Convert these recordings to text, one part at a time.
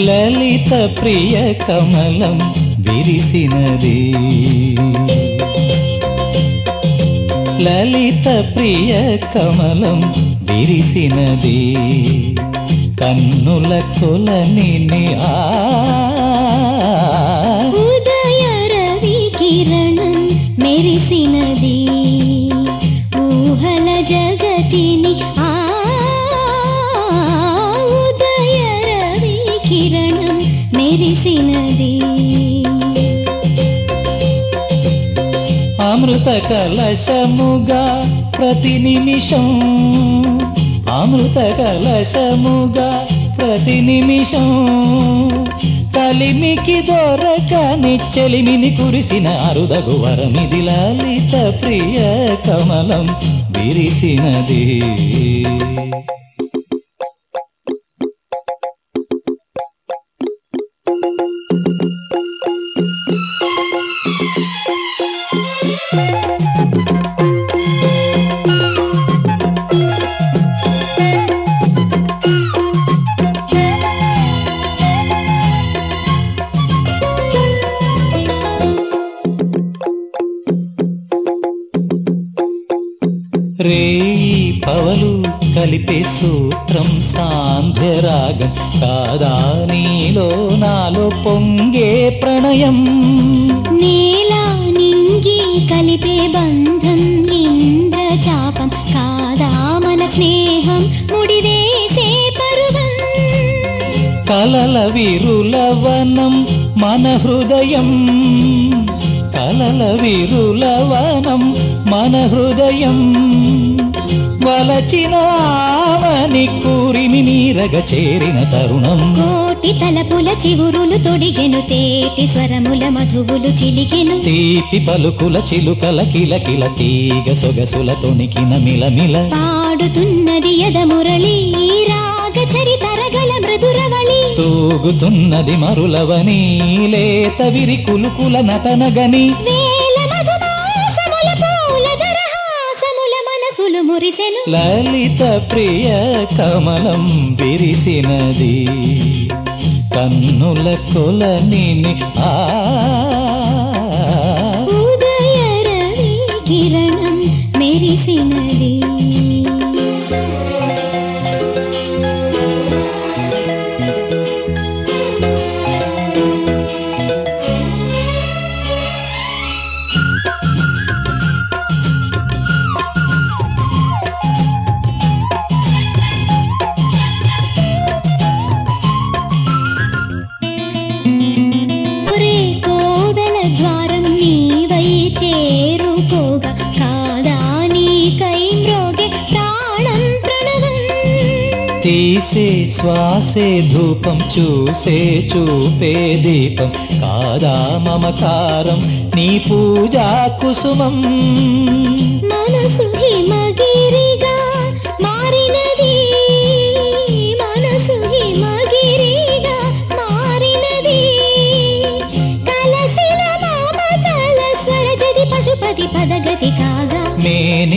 లలిత ప్రియ కమలం విరిసినది. లలిత ప్రియ కమలం విరిసినది. కన్నుల కొలని ఆ తెలిసినది. అమృత కలశముగా ప్రతి నిమిషం అమృత కలశముగా ప్రతి నిమిషం కలిమికి దొరకని చెలిమిని కురిసిన అరుదగు వరమిది లలిత ప్రియ కమలం విరిసినది. రేయి పవలు కలిపే సూత్రం సాంధ్యరాగం కాదా నీలో నాలో పొంగే ప్రణయం? నేల నింగి కలిపే బంధం ఇంద్రచాపం కాదా మన స్నేహం ముడివేసే పరువం కలల విరులవనం మన హృదయం. కలల విరులవనం మన హృదయం వలచిన ఆమని కూరిమి నీరగ చేరిన తరుణం. కోటి తలపుల చివురులు తొడిగెను తేటి స్వరముల మధువులు చిలికెను. తీపి పలుకుల చిలుకల కిలకిల తీగ సొగసుల తొణికిన మిలమిల పాడుతున్నది యద మురళి రాగ చరితరగల మృదురవళి తూగుతున్నది మరులవని లేత విరి కులుకుల నటనగని వేల మురిసెను లలిత ప్రియ కమలం విరిసినది. కన్నుల కొలని ఆ ఉదయ రవి కిరణం మెరిసినది. తీసే శ్వాసే ధూపం చూసే చూపే దీపం. కాదా మమకారం నీ పూజా కుసుమం. మనసు హిమగిరిగా మారినది మనసు హిమగిరిగా మారినది. కలసిన మామతల స్వరజది పశుపతి పదగతి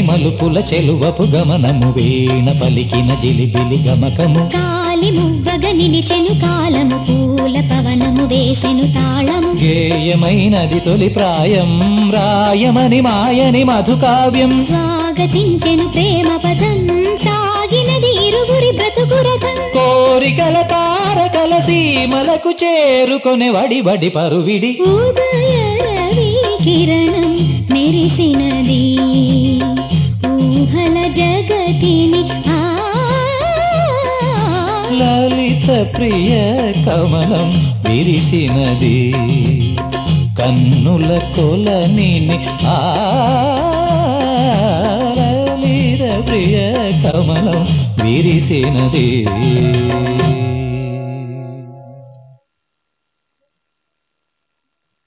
మలుపుల చెలువపు గమనము వీణ పలికిన జిలిబిలి గమకము. కాలి మువ్వగ నిలిచెను కాలము పూల పవనము వేసెను తాళము. గేయమైనది తొలి ప్రాయం రాయమని మాయని మధుకావ్యం. స్వాగతించెను ప్రేమ పదం సాగినది ఇరువురి బ్రతుకురథం కోరికల తారకల సీమలకు చేరుకొనే వడి వడి పరువిడి. ఉదయ రవి కిరణం మెరిసినది తిని లలిత ప్రియ కమలం విరిసినది. కన్నుల కొలని ఆ లలిత ప్రియ కమలం విరిసినది.